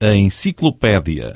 a enciclopédia.